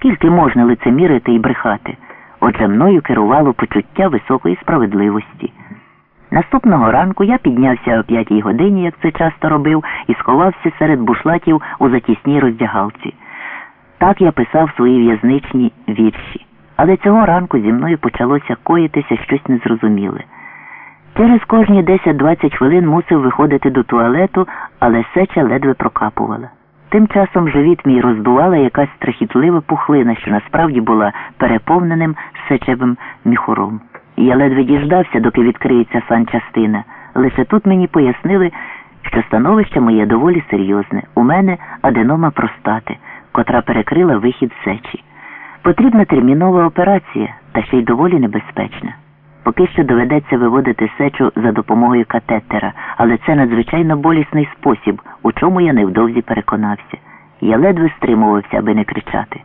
Скільки можна лицемірити і брехати? Отже, мною керувало почуття високої справедливості. Наступного ранку я піднявся о п'ятій годині, як це часто робив, і сховався серед бушлатів у затісній роздягалці. Так я писав свої в'язничні вірші. Але цього ранку зі мною почалося коїтися щось незрозуміле. Через кожні 10-20 хвилин мусив виходити до туалету, але сеча ледве прокапувала. Тим часом живіт мій роздувала якась страхітлива пухлина, що насправді була переповненим сечевим міхуром. Я ледве діждався, доки відкриється санчастина. Лише тут мені пояснили, що становище моє доволі серйозне. У мене аденома простати, котра перекрила вихід сечі. Потрібна термінова операція, та ще й доволі небезпечна. Поки що доведеться виводити сечу за допомогою катетера, але це надзвичайно болісний спосіб, у чому я невдовзі переконався. Я ледве стримувався, аби не кричати.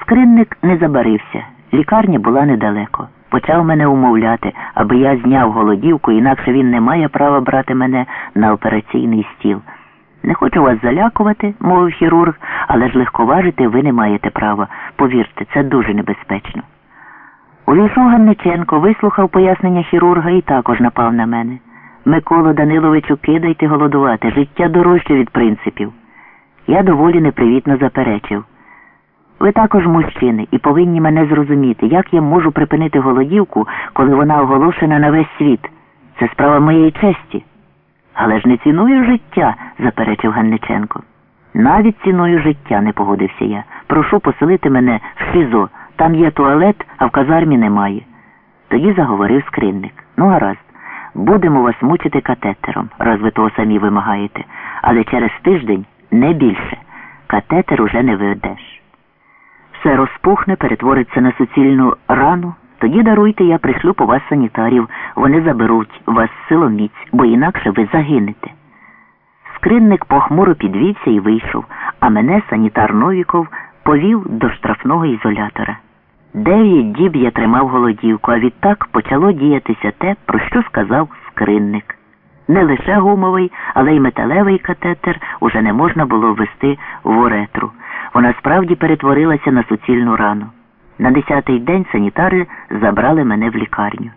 Скринник не забарився, лікарня була недалеко. Почав мене умовляти, аби я зняв голодівку, інакше він не має права брати мене на операційний стіл. Не хочу вас залякувати, мовив хірург, але ж легковажити ви не маєте права. Повірте, це дуже небезпечно. Увійшов Ганниченко, вислухав пояснення хірурга і також напав на мене. Миколо Даниловичу, кидайте голодувати, життя дорожче від принципів. Я доволі непривітно заперечив. Ви також мужчини і повинні мене зрозуміти, як я можу припинити голодівку, коли вона оголошена на весь світ. Це справа моєї честі. Але ж не ціною життя, заперечив Ганниченко. Навіть ціною життя не погодився я. Прошу поселити мене в ШИЗО. Там є туалет, а в казармі немає. Тоді заговорив скринник. Ну, гаразд, будемо вас мучити катетером, раз ви того самі вимагаєте, але через тиждень не більше. Катетер уже не ведеш. Все розпухне, перетвориться на суцільну рану. Тоді даруйте, я пришлю по вас санітарів. Вони заберуть вас силоміць, бо інакше ви загинете. Скринник похмуро підвівся і вийшов, а мене санітар Новіков повів до штрафного ізолятора. Дев'ять діб я тримав голодівку, а відтак почало діятися те, про що сказав скринник. Не лише гумовий, але й металевий катетер уже не можна було ввести в уретру. Вона справді перетворилася на суцільну рану. На десятий день санітари забрали мене в лікарню.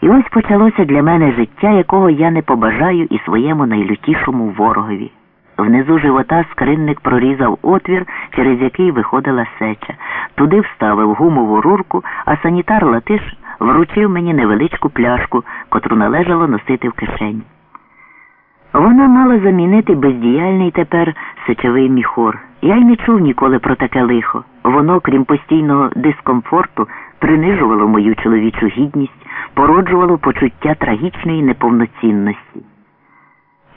І ось почалося для мене життя, якого я не побажаю і своєму найлютішому ворогові. Внизу живота скринник прорізав отвір, через який виходила сеча. Туди вставив гумову рурку, а санітар Латиш вручив мені невеличку пляшку, котру належало носити в кишені. Вона мала замінити бездіяльний тепер сечовий міхор. Я й не чув ніколи про таке лихо. Воно, крім постійного дискомфорту, принижувало мою чоловічу гідність, породжувало почуття трагічної неповноцінності.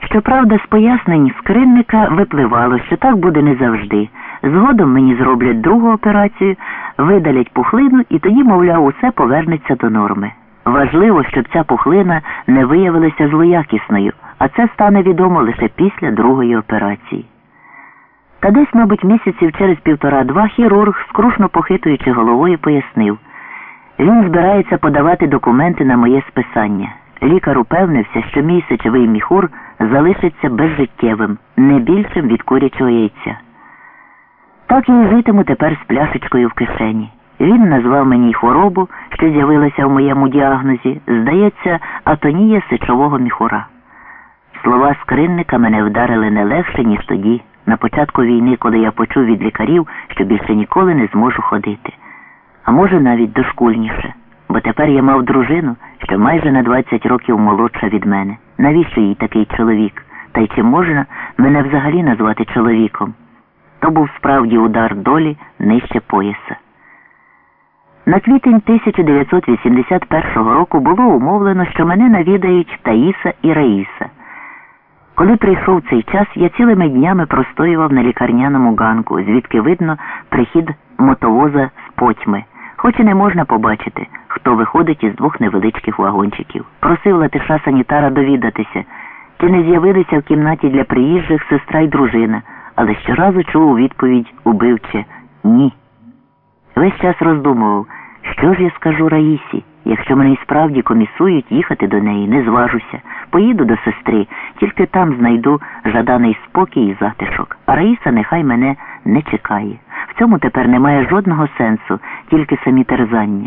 Щоправда, з пояснень скринника випливало, що так буде не завжди. Згодом мені зроблять другу операцію, видалять пухлину і тоді, мовляв, усе повернеться до норми. Важливо, щоб ця пухлина не виявилася злоякісною, а це стане відомо лише після другої операції. Та десь, мабуть, місяців через півтора-два хірург, скрушно похитуючи головою, пояснив. Він збирається подавати документи на моє списання. Лікар упевнився, що мій сечовий міхур залишиться безжиттєвим, не більшим від курячого яйця. Так й житиму тепер з пляшечкою в кишені. Він назвав мені хворобу, що з'явилася в моєму діагнозі, здається, атонія сечового міхура. Слова скринника мене вдарили не легше, ніж тоді, на початку війни, коли я почув від лікарів, що більше ніколи не зможу ходити. А може навіть дошкульніше, бо тепер я мав дружину, що майже на 20 років молодша від мене. Навіщо їй такий чоловік? Та й чи можна мене взагалі назвати чоловіком? То був справді удар долі нижче пояса. На квітень 1981 року було умовлено, що мене навідають Таїса і Раїса. Коли прийшов цей час, я цілими днями простоював на лікарняному ганку, звідки видно прихід мотовоза з потьми, хоч і не можна побачити, хто виходить із двох невеличких вагончиків. Просив латиша санітара довідатися, чи не з'явилися в кімнаті для приїжджих сестра й дружина, але щоразу чув у відповідь убивче ні. Весь час роздумував, що ж я скажу Раїсі, якщо мене і справді комісують їхати до неї, не зважуся. Поїду до сестри, тільки там знайду жаданий спокій і затишок, а Раїса нехай мене не чекає. В цьому тепер немає жодного сенсу, тільки самі терзання.